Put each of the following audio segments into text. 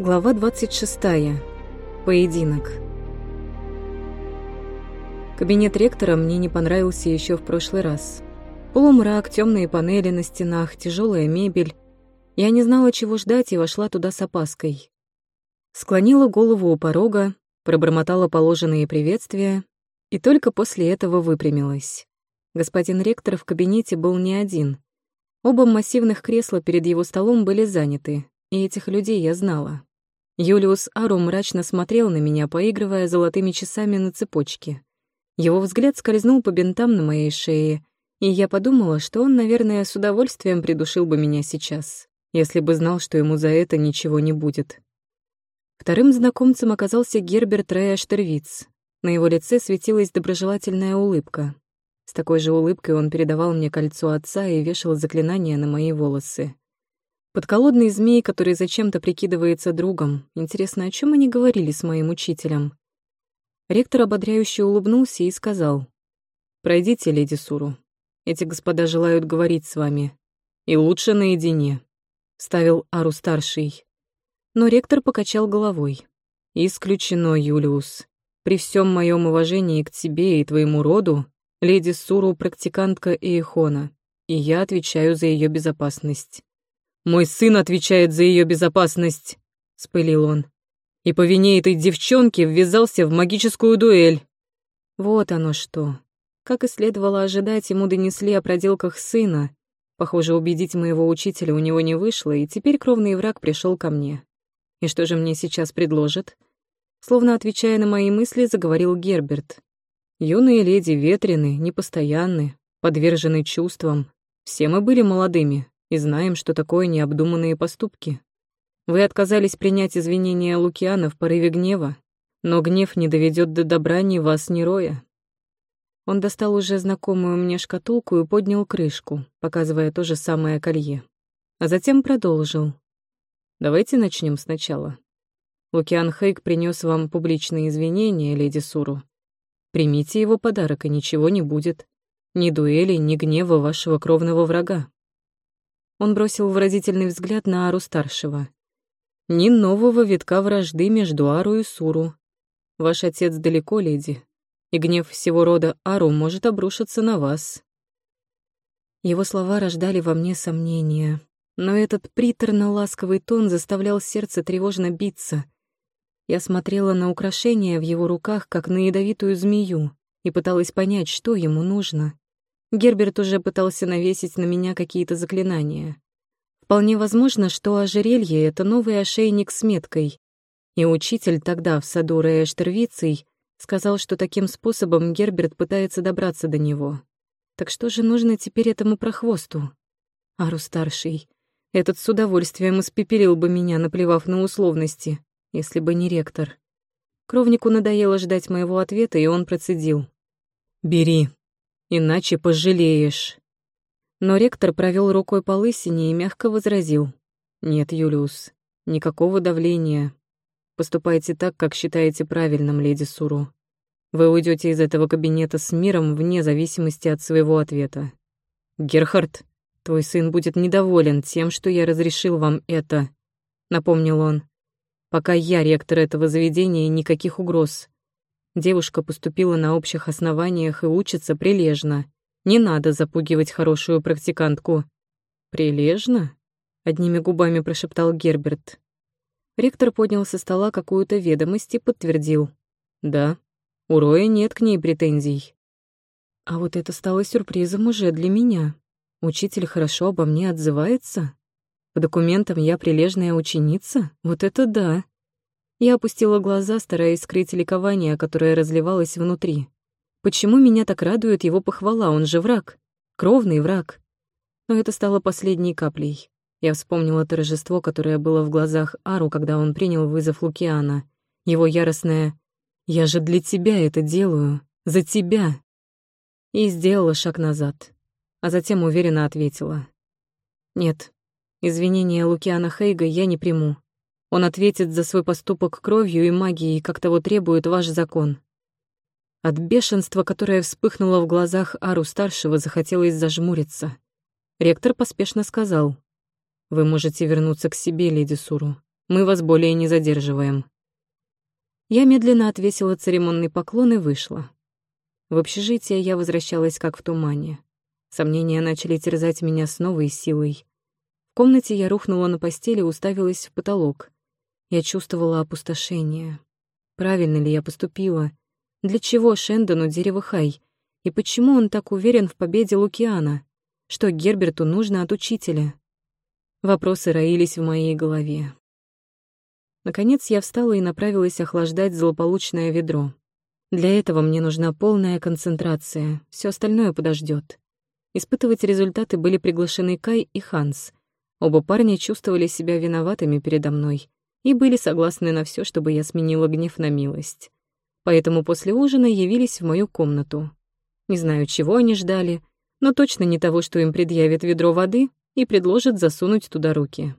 Глава 26. Поединок. Кабинет ректора мне не понравился еще в прошлый раз. Полумрак, темные панели на стенах, тяжелая мебель. Я не знала, чего ждать, и вошла туда с опаской. Склонила голову у порога, пробормотала положенные приветствия и только после этого выпрямилась. Господин ректор в кабинете был не один. Оба массивных кресла перед его столом были заняты, и этих людей я знала. Юлиус Ару мрачно смотрел на меня, поигрывая золотыми часами на цепочке. Его взгляд скользнул по бинтам на моей шее, и я подумала, что он, наверное, с удовольствием придушил бы меня сейчас, если бы знал, что ему за это ничего не будет. Вторым знакомцем оказался Герберт Рея Штервиц. На его лице светилась доброжелательная улыбка. С такой же улыбкой он передавал мне кольцо отца и вешал заклинания на мои волосы. Подколодный змей, который зачем-то прикидывается другом. Интересно, о чем они говорили с моим учителем? Ректор ободряюще улыбнулся и сказал. «Пройдите, леди Суру. Эти господа желают говорить с вами. И лучше наедине», — ставил Ару-старший. Но ректор покачал головой. «Исключено, Юлиус. При всем моем уважении к тебе и твоему роду, леди Суру — практикантка Иехона, и я отвечаю за ее безопасность». «Мой сын отвечает за ее безопасность», — спылил он. «И по вине этой девчонки ввязался в магическую дуэль». Вот оно что. Как и следовало ожидать, ему донесли о проделках сына. Похоже, убедить моего учителя у него не вышло, и теперь кровный враг пришел ко мне. И что же мне сейчас предложат? Словно отвечая на мои мысли, заговорил Герберт. Юные леди ветрены, непостоянны, подвержены чувствам. Все мы были молодыми и знаем, что такое необдуманные поступки. Вы отказались принять извинения Лукиана в порыве гнева, но гнев не доведет до добра ни вас, ни Роя. Он достал уже знакомую мне шкатулку и поднял крышку, показывая то же самое колье. А затем продолжил. Давайте начнем сначала. Лукиан Хейк принес вам публичные извинения, леди Суру. Примите его подарок, и ничего не будет. Ни дуэли, ни гнева вашего кровного врага. Он бросил выразительный взгляд на Ару-старшего. Ни нового витка вражды между Ару и Суру. Ваш отец далеко, леди, и гнев всего рода Ару может обрушиться на вас. Его слова рождали во мне сомнения но этот приторно-ласковый тон заставлял сердце тревожно биться. Я смотрела на украшения в его руках, как на ядовитую змею, и пыталась понять, что ему нужно. Герберт уже пытался навесить на меня какие-то заклинания. Вполне возможно, что ожерелье — это новый ошейник с меткой. И учитель тогда в саду Рея Штервицей сказал, что таким способом Герберт пытается добраться до него. Так что же нужно теперь этому прохвосту? Ару-старший, этот с удовольствием испепелил бы меня, наплевав на условности, если бы не ректор. Кровнику надоело ждать моего ответа, и он процедил. «Бери, иначе пожалеешь». Но ректор провел рукой по лысине и мягко возразил. «Нет, Юлиус, никакого давления. Поступайте так, как считаете правильным, леди Суру. Вы уйдете из этого кабинета с миром вне зависимости от своего ответа. Герхард, «Твой сын будет недоволен тем, что я разрешил вам это», — напомнил он. «Пока я ректор этого заведения, никаких угроз. Девушка поступила на общих основаниях и учится прилежно. Не надо запугивать хорошую практикантку». «Прилежно?» — одними губами прошептал Герберт. Ректор поднял со стола какую-то ведомость и подтвердил. «Да, у Роя нет к ней претензий». А вот это стало сюрпризом уже для меня. Учитель хорошо обо мне отзывается? По документам я прилежная ученица? Вот это да. Я опустила глаза, стараясь скрыть ликование, которое разливалось внутри. Почему меня так радует его похвала? Он же враг. Кровный враг. Но это стало последней каплей. Я вспомнила торжество, которое было в глазах Ару, когда он принял вызов Лукиана. Его яростное «Я же для тебя это делаю. За тебя!» И сделала шаг назад а затем уверенно ответила. «Нет, извинения Лукиана Хейга я не приму. Он ответит за свой поступок кровью и магией, как того требует ваш закон». От бешенства, которое вспыхнуло в глазах Ару-старшего, захотелось зажмуриться. Ректор поспешно сказал. «Вы можете вернуться к себе, леди Суру. Мы вас более не задерживаем». Я медленно отвесила церемонный поклон и вышла. В общежитие я возвращалась как в тумане. Сомнения начали терзать меня с новой силой. В комнате я рухнула на постели и уставилась в потолок. Я чувствовала опустошение. Правильно ли я поступила? Для чего Шендону дерево Хай? И почему он так уверен в победе Лукиана? Что Герберту нужно от учителя? Вопросы роились в моей голове. Наконец я встала и направилась охлаждать злополучное ведро. Для этого мне нужна полная концентрация, все остальное подождет. Испытывать результаты были приглашены Кай и Ханс. Оба парня чувствовали себя виноватыми передо мной и были согласны на все, чтобы я сменила гнев на милость. Поэтому после ужина явились в мою комнату. Не знаю, чего они ждали, но точно не того, что им предъявит ведро воды и предложат засунуть туда руки.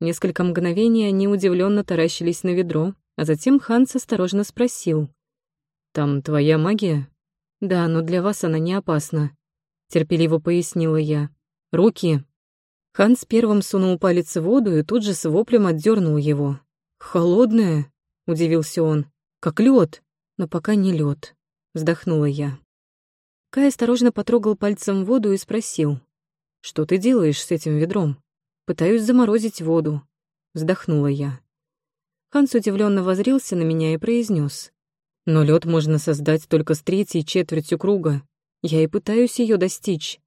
Несколько мгновений они удивленно таращились на ведро, а затем Ханс осторожно спросил. «Там твоя магия?» «Да, но для вас она не опасна», — терпеливо пояснила я. «Руки!» Ханс первым сунул палец в воду и тут же с воплем отдернул его. «Холодная?» — удивился он. «Как лед, но пока не лед, вздохнула я. Кай осторожно потрогал пальцем воду и спросил. «Что ты делаешь с этим ведром?» Пытаюсь заморозить воду. Вздохнула я. Ханс удивленно возрился на меня и произнес: Но лед можно создать только с третьей четвертью круга. Я и пытаюсь ее достичь.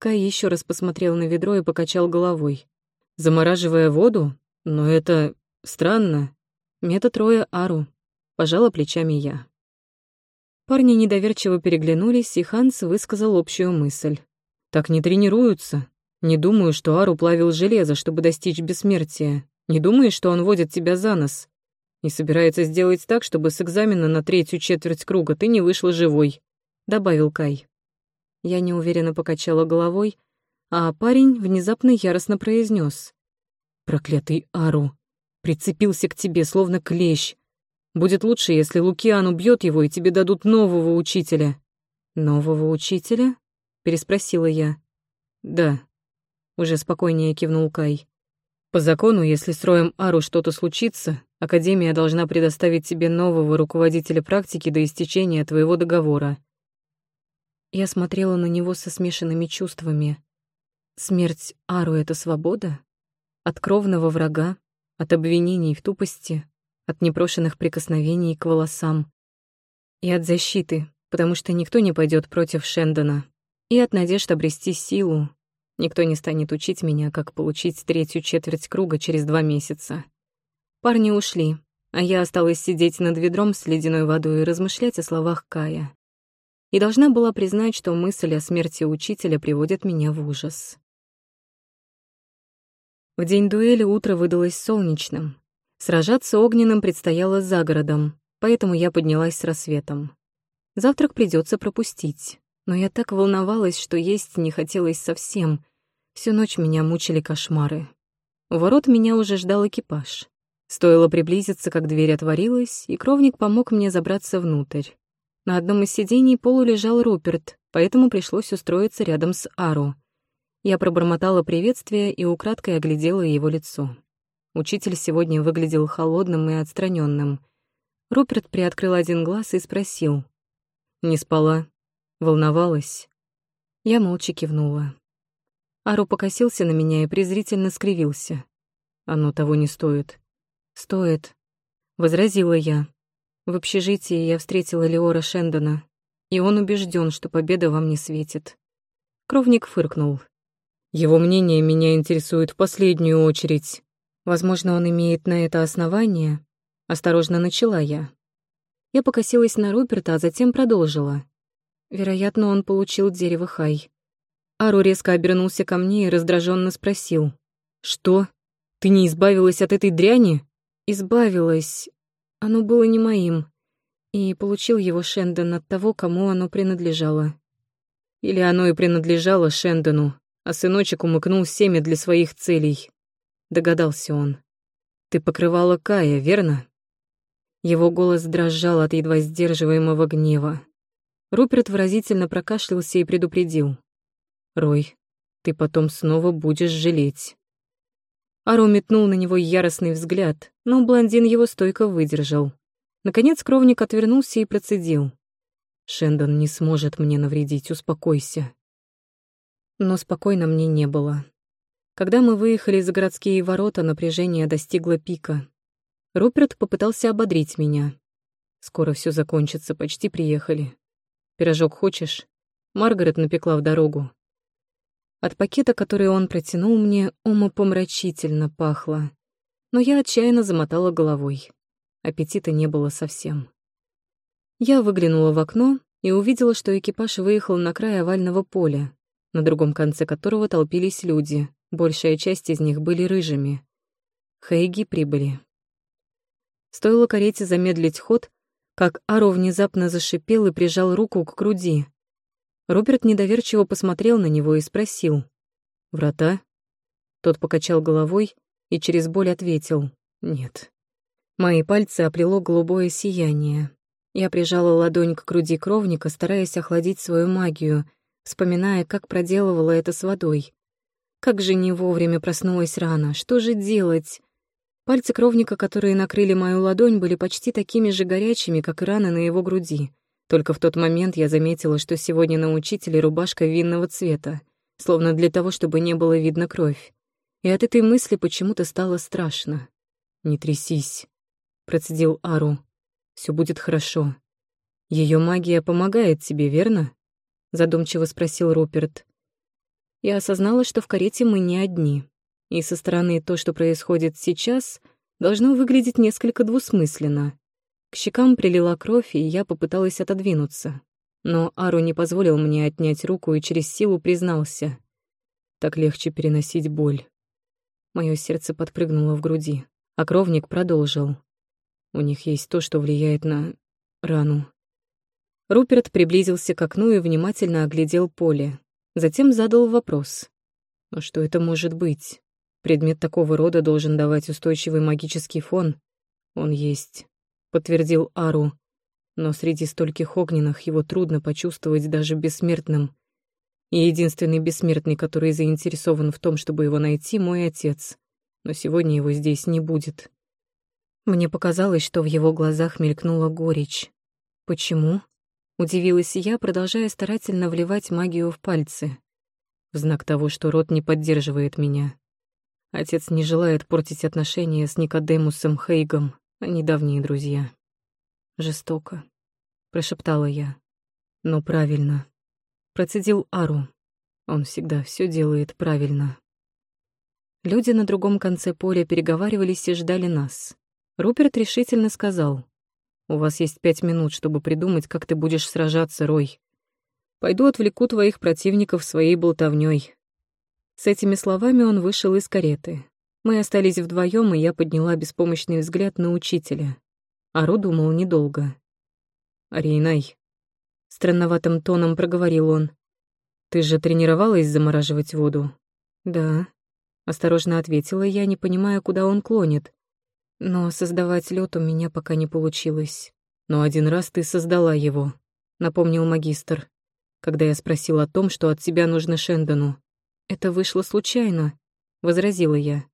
Кай еще раз посмотрел на ведро и покачал головой. Замораживая воду? Но это странно. Метод Роя Ару. Пожала плечами я. Парни недоверчиво переглянулись, и Ханс высказал общую мысль. «Так не тренируются. Не думаю, что Ару плавил железо, чтобы достичь бессмертия. Не думаешь, что он водит тебя за нос. И собирается сделать так, чтобы с экзамена на третью четверть круга ты не вышла живой», — добавил Кай. Я неуверенно покачала головой, а парень внезапно яростно произнес: «Проклятый Ару! Прицепился к тебе, словно клещ. Будет лучше, если Лукиан убьет его, и тебе дадут нового учителя». «Нового учителя?» — переспросила я. «Да», уже спокойнее кивнул Кай. По закону, если с Роем Ару что-то случится, Академия должна предоставить тебе нового руководителя практики до истечения твоего договора. Я смотрела на него со смешанными чувствами. Смерть Ару — это свобода? От кровного врага, от обвинений в тупости, от непрошенных прикосновений к волосам. И от защиты, потому что никто не пойдет против Шендона. И от надежд обрести силу, Никто не станет учить меня, как получить третью четверть круга через два месяца. Парни ушли, а я осталась сидеть над ведром с ледяной водой и размышлять о словах Кая. И должна была признать, что мысль о смерти учителя приводит меня в ужас. В день дуэли утро выдалось солнечным. Сражаться огненным предстояло за городом, поэтому я поднялась с рассветом. Завтрак придется пропустить, но я так волновалась, что есть не хотелось совсем, Всю ночь меня мучили кошмары. У ворот меня уже ждал экипаж. Стоило приблизиться, как дверь отворилась, и кровник помог мне забраться внутрь. На одном из сидений полу лежал Руперт, поэтому пришлось устроиться рядом с Ару. Я пробормотала приветствие и украдкой оглядела его лицо. Учитель сегодня выглядел холодным и отстраненным. Руперт приоткрыл один глаз и спросил. «Не спала? Волновалась?» Я молча кивнула. Ару покосился на меня и презрительно скривился. «Оно того не стоит». «Стоит», — возразила я. В общежитии я встретила Леора Шендона, и он убежден, что победа вам не светит. Кровник фыркнул. «Его мнение меня интересует в последнюю очередь. Возможно, он имеет на это основание?» Осторожно начала я. Я покосилась на Руперта, а затем продолжила. Вероятно, он получил дерево Хай. Ару резко обернулся ко мне и раздраженно спросил. «Что? Ты не избавилась от этой дряни?» «Избавилась. Оно было не моим. И получил его Шендон от того, кому оно принадлежало». «Или оно и принадлежало Шендону, а сыночек умыкнул семя для своих целей», — догадался он. «Ты покрывала Кая, верно?» Его голос дрожал от едва сдерживаемого гнева. Руперт выразительно прокашлялся и предупредил. Рой, ты потом снова будешь жалеть. Ару метнул на него яростный взгляд, но блондин его стойко выдержал. Наконец кровник отвернулся и процедил. «Шендон не сможет мне навредить, успокойся». Но спокойно мне не было. Когда мы выехали за городские ворота, напряжение достигло пика. Руперт попытался ободрить меня. «Скоро все закончится, почти приехали. Пирожок хочешь?» Маргарет напекла в дорогу. От пакета, который он протянул мне, умопомрачительно пахло. Но я отчаянно замотала головой. Аппетита не было совсем. Я выглянула в окно и увидела, что экипаж выехал на край овального поля, на другом конце которого толпились люди, большая часть из них были рыжими. Хейги прибыли. Стоило карете замедлить ход, как Аро внезапно зашипел и прижал руку к груди, Роберт недоверчиво посмотрел на него и спросил. «Врата?» Тот покачал головой и через боль ответил. «Нет». Мои пальцы оплело голубое сияние. Я прижала ладонь к груди кровника, стараясь охладить свою магию, вспоминая, как проделывала это с водой. Как же не вовремя проснулась рано, что же делать? Пальцы кровника, которые накрыли мою ладонь, были почти такими же горячими, как и раны на его груди. Только в тот момент я заметила, что сегодня на учителе рубашка винного цвета, словно для того, чтобы не было видно кровь. И от этой мысли почему-то стало страшно. «Не трясись», — процедил Ару. Все будет хорошо. Ее магия помогает тебе, верно?» — задумчиво спросил Руперт. Я осознала, что в карете мы не одни. И со стороны то, что происходит сейчас, должно выглядеть несколько двусмысленно. К щекам прилила кровь, и я попыталась отодвинуться. Но Ару не позволил мне отнять руку и через силу признался. Так легче переносить боль. Моё сердце подпрыгнуло в груди, а кровник продолжил. У них есть то, что влияет на рану. Руперт приблизился к окну и внимательно оглядел поле. Затем задал вопрос. Но что это может быть? Предмет такого рода должен давать устойчивый магический фон. Он есть. — подтвердил Ару. «Но среди стольких огненных его трудно почувствовать даже бессмертным. И единственный бессмертный, который заинтересован в том, чтобы его найти, мой отец. Но сегодня его здесь не будет». Мне показалось, что в его глазах мелькнула горечь. «Почему?» — удивилась я, продолжая старательно вливать магию в пальцы. В знак того, что род не поддерживает меня. Отец не желает портить отношения с Никодемусом Хейгом. Они давние друзья. Жестоко, прошептала я. Но правильно. Процедил Ару. Он всегда все делает правильно. Люди на другом конце поля переговаривались и ждали нас. Руперт решительно сказал. «У вас есть пять минут, чтобы придумать, как ты будешь сражаться, Рой. Пойду отвлеку твоих противников своей болтовней. С этими словами он вышел из кареты. Мы остались вдвоем, и я подняла беспомощный взгляд на учителя. Ару думал недолго. «Арейнай», — странноватым тоном проговорил он, — «ты же тренировалась замораживать воду?» «Да», — осторожно ответила я, не понимая, куда он клонит. «Но создавать лед у меня пока не получилось». «Но один раз ты создала его», — напомнил магистр, когда я спросил о том, что от тебя нужно Шендону. «Это вышло случайно», — возразила я.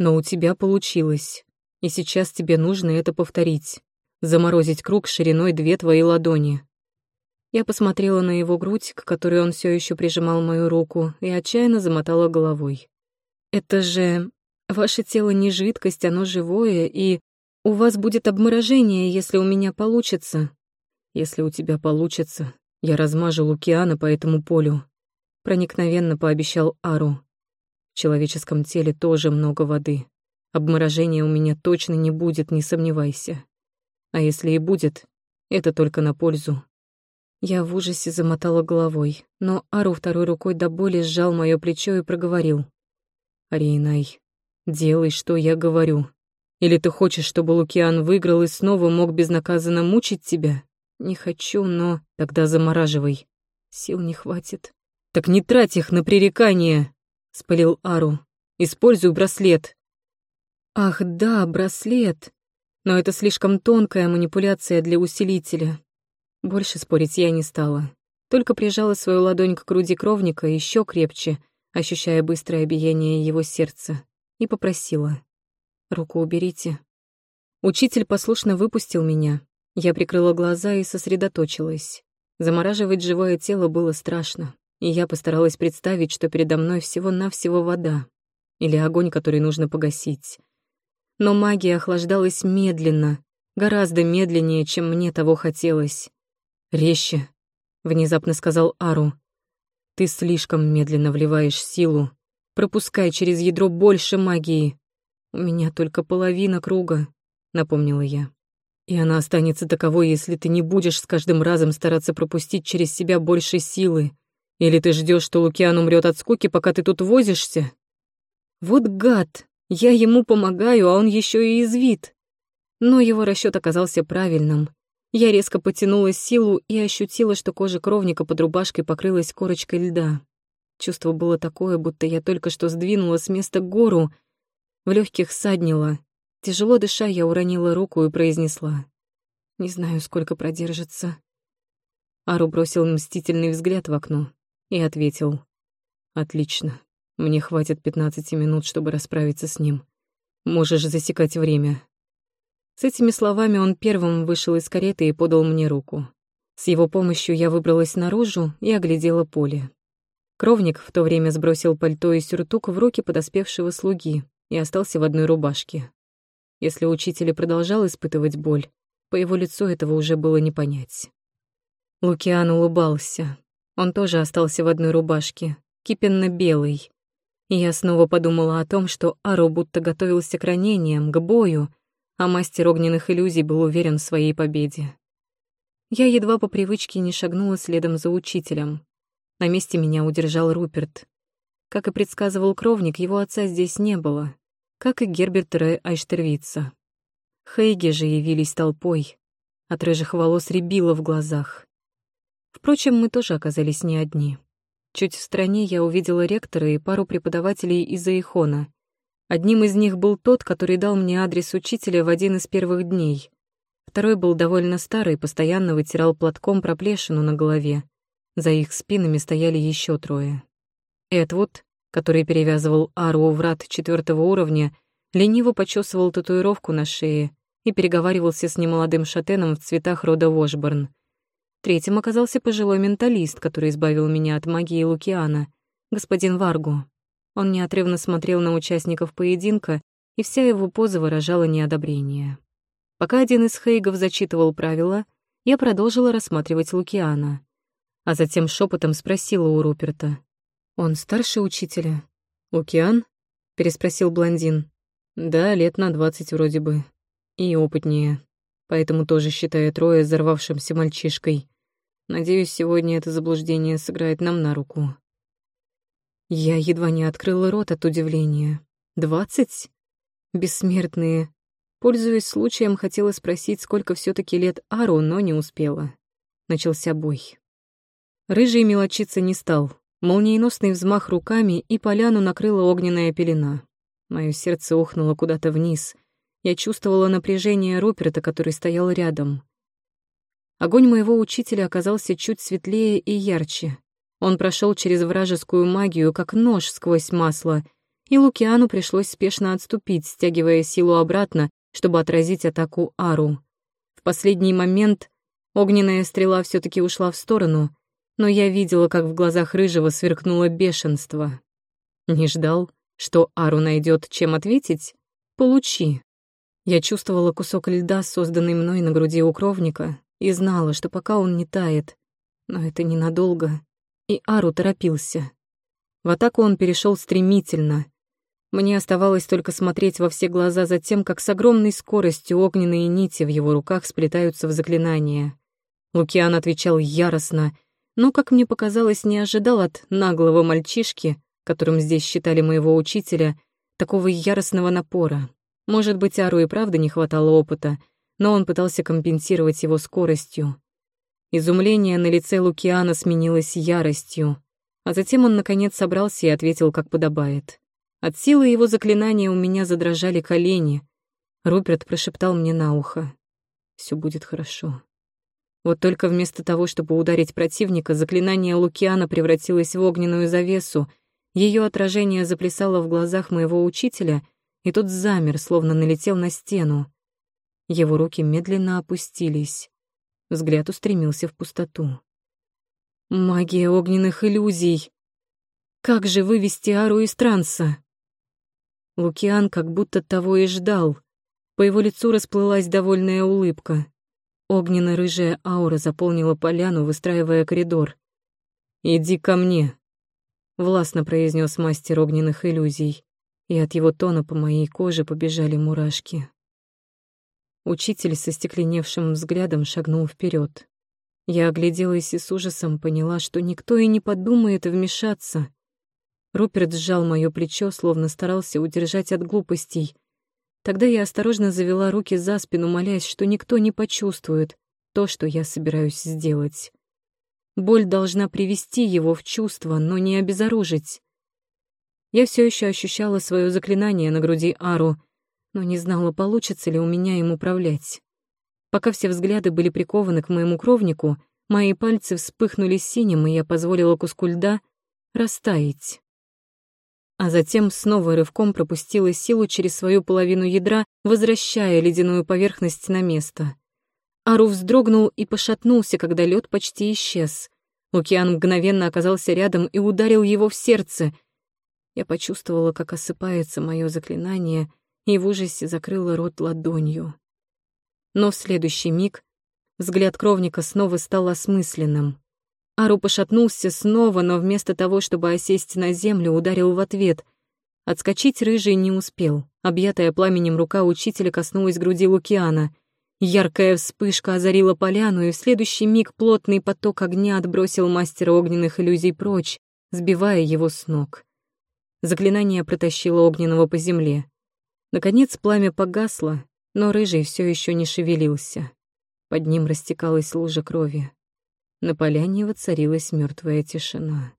Но у тебя получилось. И сейчас тебе нужно это повторить. Заморозить круг шириной две твои ладони. Я посмотрела на его грудь, к которой он все еще прижимал мою руку, и отчаянно замотала головой. «Это же... Ваше тело не жидкость, оно живое, и... У вас будет обморожение, если у меня получится». «Если у тебя получится, я размажу Лукиана по этому полю», — проникновенно пообещал Ару. Человеческом теле тоже много воды. Обморожения у меня точно не будет, не сомневайся. А если и будет, это только на пользу. Я в ужасе замотала головой, но Ару второй рукой до боли сжал моё плечо и проговорил. «Рейнай, делай, что я говорю. Или ты хочешь, чтобы Лукиан выиграл и снова мог безнаказанно мучить тебя? Не хочу, но тогда замораживай. Сил не хватит. Так не трать их на пререкание!» — спалил Ару. «Используй браслет». «Ах, да, браслет. Но это слишком тонкая манипуляция для усилителя». Больше спорить я не стала. Только прижала свою ладонь к груди кровника еще крепче, ощущая быстрое биение его сердца. и попросила. «Руку уберите». Учитель послушно выпустил меня. Я прикрыла глаза и сосредоточилась. Замораживать живое тело было страшно, и я постаралась представить, что передо мной всего-навсего вода или огонь, который нужно погасить. Но магия охлаждалась медленно, гораздо медленнее, чем мне того хотелось. «Резче», — внезапно сказал Ару. «Ты слишком медленно вливаешь силу. Пропускай через ядро больше магии. У меня только половина круга», — напомнила я. И она останется таковой, если ты не будешь с каждым разом стараться пропустить через себя больше силы. Или ты ждешь, что Лукиан умрет от скуки, пока ты тут возишься? Вот гад! Я ему помогаю, а он еще и извит. Но его расчет оказался правильным. Я резко потянула силу и ощутила, что кожа кровника под рубашкой покрылась корочкой льда. Чувство было такое, будто я только что сдвинула с места гору. В легких саднило, Тяжело дыша, я уронила руку и произнесла. «Не знаю, сколько продержится». Ару бросил мстительный взгляд в окно и ответил. «Отлично. Мне хватит пятнадцати минут, чтобы расправиться с ним. Можешь засекать время». С этими словами он первым вышел из кареты и подал мне руку. С его помощью я выбралась наружу и оглядела поле. Кровник в то время сбросил пальто и сюртук в руки подоспевшего слуги и остался в одной рубашке. Если учитель и продолжал испытывать боль, по его лицу этого уже было не понять. Лукиан улыбался. Он тоже остался в одной рубашке, кипенно-белый. И я снова подумала о том, что Ару будто готовился к ранениям, к бою, а мастер огненных иллюзий был уверен в своей победе. Я едва по привычке не шагнула следом за учителем. На месте меня удержал Руперт. Как и предсказывал кровник, его отца здесь не было как и Герберт Ре Айштервица. Хейги же явились толпой. От рыжих волос рябило в глазах. Впрочем, мы тоже оказались не одни. Чуть в стороне я увидела ректора и пару преподавателей из Аихона. Одним из них был тот, который дал мне адрес учителя в один из первых дней. Второй был довольно старый, постоянно вытирал платком проплешину на голове. За их спинами стояли еще трое. Эдвуд, который перевязывал ару врат четвертого уровня, лениво почесывал татуировку на шее и переговаривался с немолодым шатеном в цветах рода Вошборн. Третьим оказался пожилой менталист, который избавил меня от магии Лукиана, господин Варгу. Он неотрывно смотрел на участников поединка, и вся его поза выражала неодобрение. Пока один из хейгов зачитывал правила, я продолжила рассматривать Лукиана, а затем шепотом спросила у Руперта. «Он старше учителя?» «Лукиан?» — переспросил блондин. «Да, лет на двадцать вроде бы. И опытнее. Поэтому тоже считаю Троя взорвавшимся мальчишкой. Надеюсь, сегодня это заблуждение сыграет нам на руку». Я едва не открыла рот от удивления. «Двадцать? Бессмертные». Пользуясь случаем, хотела спросить, сколько все таки лет Ару, но не успела. Начался бой. Рыжий мелочиться не стал, Молниеносный взмах руками, и поляну накрыла огненная пелена. Моё сердце ухнуло куда-то вниз. Я чувствовала напряжение Руперта, который стоял рядом. Огонь моего учителя оказался чуть светлее и ярче. Он прошел через вражескую магию, как нож сквозь масло, и Лукиану пришлось спешно отступить, стягивая силу обратно, чтобы отразить атаку Ару. В последний момент огненная стрела все таки ушла в сторону — но я видела, как в глазах Рыжего сверкнуло бешенство. Не ждал, что Ару найдет, чем ответить? Получи. Я чувствовала кусок льда, созданный мной на груди у кровника, и знала, что пока он не тает. Но это ненадолго. И Ару торопился. В атаку он перешел стремительно. Мне оставалось только смотреть во все глаза за тем, как с огромной скоростью огненные нити в его руках сплетаются в заклинания. Лукиан отвечал яростно — но, как мне показалось, не ожидал от наглого мальчишки, которым здесь считали моего учителя, такого яростного напора. Может быть, Ару и правда не хватало опыта, но он пытался компенсировать его скоростью. Изумление на лице Лукиана сменилось яростью, а затем он, наконец, собрался и ответил, как подобает. От силы его заклинания у меня задрожали колени. Руперт прошептал мне на ухо. «Все будет хорошо». Вот только вместо того, чтобы ударить противника, заклинание Лукиана превратилось в огненную завесу, Ее отражение заплясало в глазах моего учителя, и тот замер, словно налетел на стену. Его руки медленно опустились. Взгляд устремился в пустоту. «Магия огненных иллюзий! Как же вывести Ару из транса?» Лукиан как будто того и ждал. По его лицу расплылась довольная улыбка. Огненно-рыжая аура заполнила поляну, выстраивая коридор. «Иди ко мне», — властно произнес мастер огненных иллюзий, и от его тона по моей коже побежали мурашки. Учитель со стекленевшим взглядом шагнул вперед. Я огляделась и с ужасом поняла, что никто и не подумает вмешаться. Руперт сжал моё плечо, словно старался удержать от глупостей, Тогда я осторожно завела руки за спину, молясь, что никто не почувствует то, что я собираюсь сделать. Боль должна привести его в чувство, но не обезоружить. Я все еще ощущала свое заклинание на груди Ару, но не знала, получится ли у меня им управлять. Пока все взгляды были прикованы к моему кровнику, мои пальцы вспыхнули синим, и я позволила куску льда растаять а затем снова рывком пропустила силу через свою половину ядра, возвращая ледяную поверхность на место. Ару вздрогнул и пошатнулся, когда лед почти исчез. Лукиан мгновенно оказался рядом и ударил его в сердце. Я почувствовала, как осыпается мое заклинание, и в ужасе закрыла рот ладонью. Но в следующий миг взгляд кровника снова стал осмысленным. Ару пошатнулся снова, но вместо того, чтобы осесть на землю, ударил в ответ. Отскочить рыжий не успел. Объятая пламенем рука учителя коснулась груди Лукиана. Яркая вспышка озарила поляну, и в следующий миг плотный поток огня отбросил мастера огненных иллюзий прочь, сбивая его с ног. Заклинание протащило огненного по земле. Наконец пламя погасло, но рыжий все еще не шевелился. Под ним растекалась лужа крови. На поляне воцарилась мертвая тишина.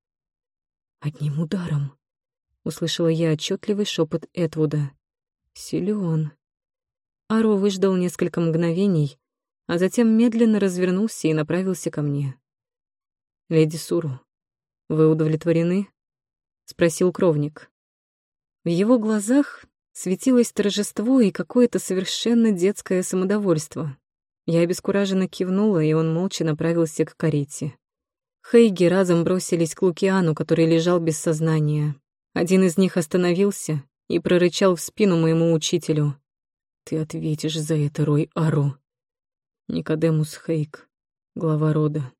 «Одним ударом», — услышала я отчетливый шепот Этвуда. Силен. Аро выждал несколько мгновений, а затем медленно развернулся и направился ко мне. «Леди Суру, вы удовлетворены?» — спросил кровник. В его глазах светилось торжество и какое-то совершенно детское самодовольство. Я обескураженно кивнула, и он молча направился к карете. Хейги разом бросились к Лукиану, который лежал без сознания. Один из них остановился и прорычал в спину моему учителю. «Ты ответишь за это, Рой Ару». Никодемус Хейк, глава рода.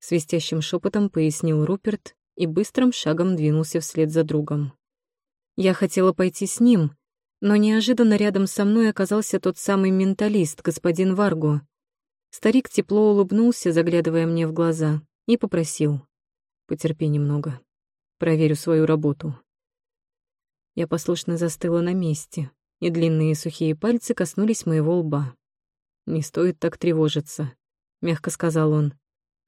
Свистящим шепотом пояснил Руперт и быстрым шагом двинулся вслед за другом. Я хотела пойти с ним, но неожиданно рядом со мной оказался тот самый менталист, господин Варгу. Старик тепло улыбнулся, заглядывая мне в глаза, и попросил. «Потерпи немного. Проверю свою работу». Я послушно застыла на месте, и длинные сухие пальцы коснулись моего лба. «Не стоит так тревожиться», — мягко сказал он.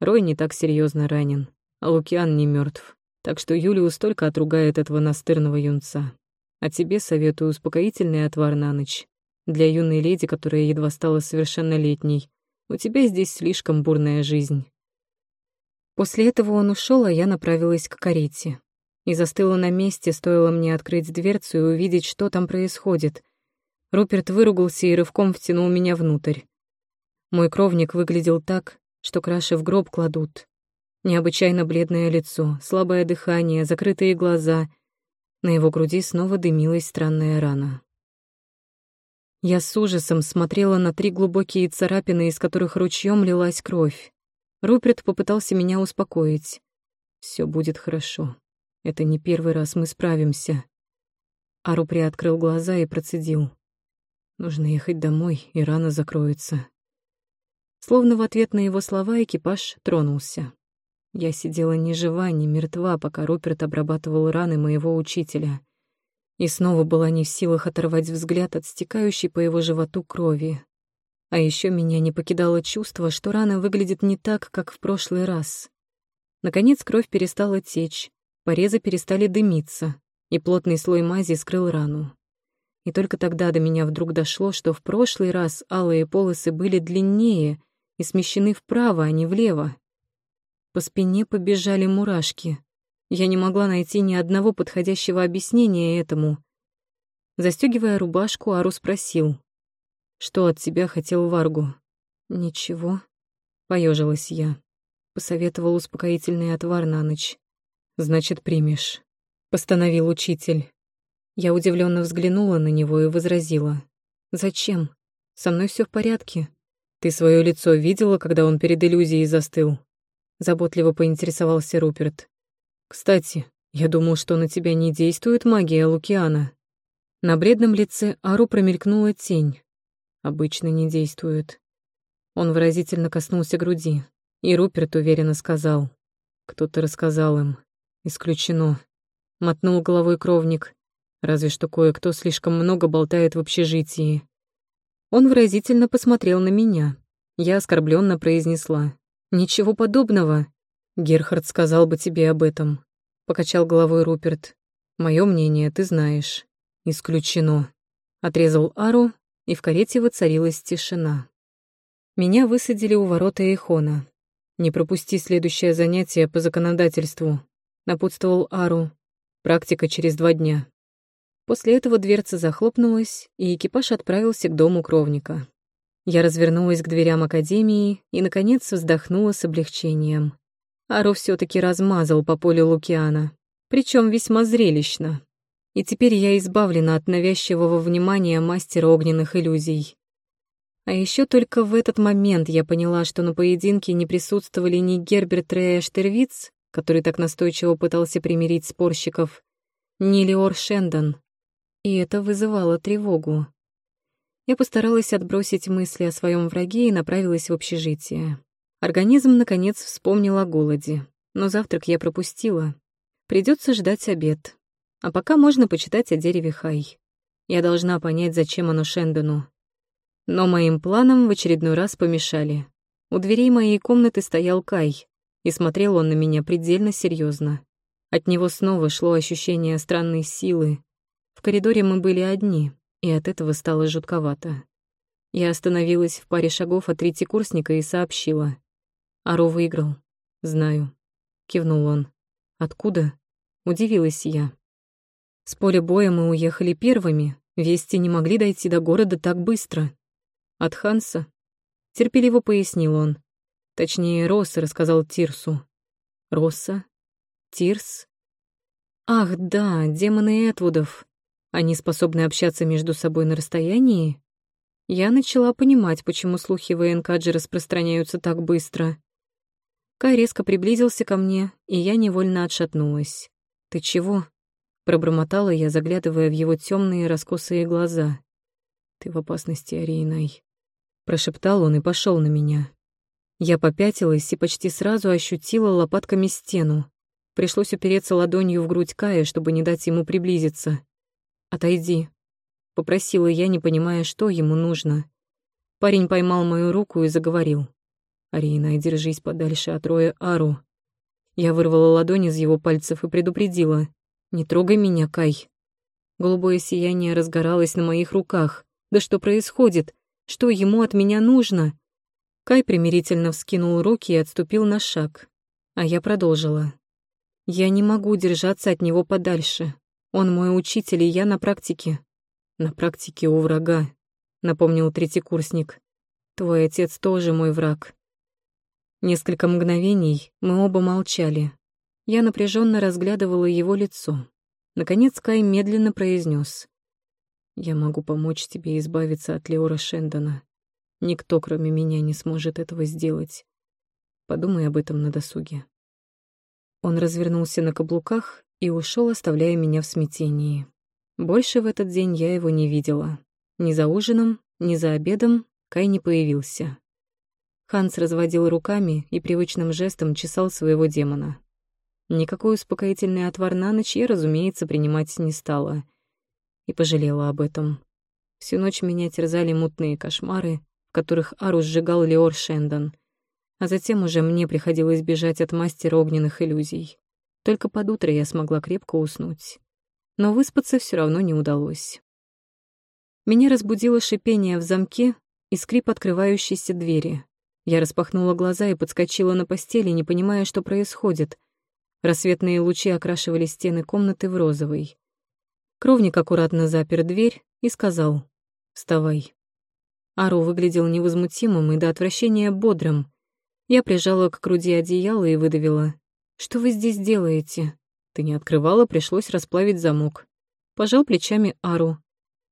«Рой не так серьезно ранен, а Лукиан не мертв, так что Юлиус только отругает этого настырного юнца. А тебе советую успокоительный отвар на ночь. Для юной леди, которая едва стала совершеннолетней. У тебя здесь слишком бурная жизнь». После этого он ушел, а я направилась к карете. И застыла на месте, стоило мне открыть дверцу и увидеть, что там происходит. Руперт выругался и рывком втянул меня внутрь. Мой кровник выглядел так, что краши в гроб кладут. Необычайно бледное лицо, слабое дыхание, закрытые глаза — на его груди снова дымилась странная рана. Я с ужасом смотрела на три глубокие царапины, из которых ручьем лилась кровь. Руперт попытался меня успокоить. Все будет хорошо. Это не первый раз мы справимся. Ару приоткрыл глаза и процедил. Нужно ехать домой, и рана закроется. Словно в ответ на его слова экипаж тронулся. Я сидела ни жива, ни мертва, пока Руперт обрабатывал раны моего учителя. И снова была не в силах оторвать взгляд от стекающей по его животу крови. А еще меня не покидало чувство, что рана выглядит не так, как в прошлый раз. Наконец кровь перестала течь, порезы перестали дымиться, и плотный слой мази скрыл рану. И только тогда до меня вдруг дошло, что в прошлый раз алые полосы были длиннее и смещены вправо, а не влево. По спине побежали мурашки. Я не могла найти ни одного подходящего объяснения этому. Застегивая рубашку, Ару спросил. «Что от тебя хотел Варгу?» «Ничего», — поежилась я. Посоветовал успокоительный отвар на ночь. «Значит, примешь», — постановил учитель. Я удивленно взглянула на него и возразила. «Зачем? Со мной все в порядке». «Ты свое лицо видела, когда он перед иллюзией застыл?» Заботливо поинтересовался Руперт. «Кстати, я думал, что на тебя не действует магия Лукиана». На бредном лице Ару промелькнула тень. Обычно не действует. Он выразительно коснулся груди, и Руперт уверенно сказал. Кто-то рассказал им. Исключено. Мотнул головой кровник. Разве что кое-кто слишком много болтает в общежитии. Он выразительно посмотрел на меня. Я оскорбленно произнесла. «Ничего подобного. Герхард сказал бы тебе об этом», — покачал головой Руперт. «Мое мнение ты знаешь. Исключено». Отрезал Ару, и в карете воцарилась тишина. Меня высадили у ворота Эхона. «Не пропусти следующее занятие по законодательству», — напутствовал Ару. «Практика через два дня». После этого дверца захлопнулась, и экипаж отправился к дому кровника. Я развернулась к дверям академии и, наконец, вздохнула с облегчением. Ару все таки размазал по полю Лукиана, причем весьма зрелищно и теперь я избавлена от навязчивого внимания мастера огненных иллюзий. А еще только в этот момент я поняла, что на поединке не присутствовали ни Герберт Рея который так настойчиво пытался примирить спорщиков, ни Леор Шендон, и это вызывало тревогу. Я постаралась отбросить мысли о своем враге и направилась в общежитие. Организм, наконец, вспомнил о голоде, но завтрак я пропустила. Придется ждать обед. А пока можно почитать о дереве Хай. Я должна понять, зачем оно Шендону. Но моим планам в очередной раз помешали. У дверей моей комнаты стоял Кай, и смотрел он на меня предельно серьезно. От него снова шло ощущение странной силы. В коридоре мы были одни, и от этого стало жутковато. Я остановилась в паре шагов от третьекурсника и сообщила. «Ару выиграл. Знаю», — кивнул он. «Откуда?» — удивилась я. С поля боя мы уехали первыми, вести не могли дойти до города так быстро. От Ханса, терпеливо пояснил он. Точнее, Росса рассказал Тирсу. Росса? Тирс? Ах, да, демоны Этвудов. Они способны общаться между собой на расстоянии? Я начала понимать, почему слухи в ВНКаджи распространяются так быстро. Кай резко приблизился ко мне, и я невольно отшатнулась. «Ты чего?» Пробормотала я, заглядывая в его темные раскосые глаза. «Ты в опасности, Арейнай», — прошептал он и пошел на меня. Я попятилась и почти сразу ощутила лопатками стену. Пришлось упереться ладонью в грудь Кая, чтобы не дать ему приблизиться. «Отойди», — попросила я, не понимая, что ему нужно. Парень поймал мою руку и заговорил. «Арина, держись подальше от Роя Ару». Я вырвала ладонь из его пальцев и предупредила. «Не трогай меня, Кай». Голубое сияние разгоралось на моих руках. «Да что происходит? Что ему от меня нужно?» Кай примирительно вскинул руки и отступил на шаг. А я продолжила. «Я не могу держаться от него подальше. Он мой учитель, и я на практике». «На практике у врага», — напомнил третий курсник. «Твой отец тоже мой враг». Несколько мгновений мы оба молчали, я напряженно разглядывала его лицо. Наконец Кай медленно произнес: «Я могу помочь тебе избавиться от Леора Шендона. Никто, кроме меня, не сможет этого сделать. Подумай об этом на досуге». Он развернулся на каблуках и ушел, оставляя меня в смятении. Больше в этот день я его не видела. Ни за ужином, ни за обедом Кай не появился. Ханс разводил руками и привычным жестом чесал своего демона. Никакой успокоительный отвар на ночь я, разумеется, принимать не стала. И пожалела об этом. Всю ночь меня терзали мутные кошмары, в которых Ару сжигал Леор Шендон. А затем уже мне приходилось бежать от мастера огненных иллюзий. Только под утро я смогла крепко уснуть. Но выспаться все равно не удалось. Меня разбудило шипение в замке и скрип открывающейся двери. Я распахнула глаза и подскочила на постели, не понимая, что происходит — Рассветные лучи окрашивали стены комнаты в розовый. Кровник аккуратно запер дверь и сказал «Вставай». Ару выглядел невозмутимым и до отвращения бодрым. Я прижала к груди одеяло и выдавила. «Что вы здесь делаете?» «Ты не открывала, пришлось расплавить замок». Пожал плечами Ару.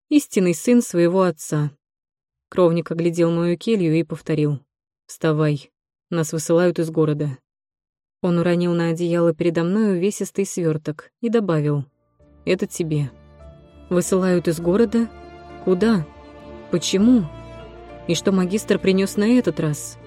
«Истинный сын своего отца». Кровник оглядел мою келью и повторил. «Вставай. Нас высылают из города». Он уронил на одеяло передо мной увесистый сверток и добавил. «Это тебе». «Высылают из города? Куда? Почему?» И что магистр принес на этот раз?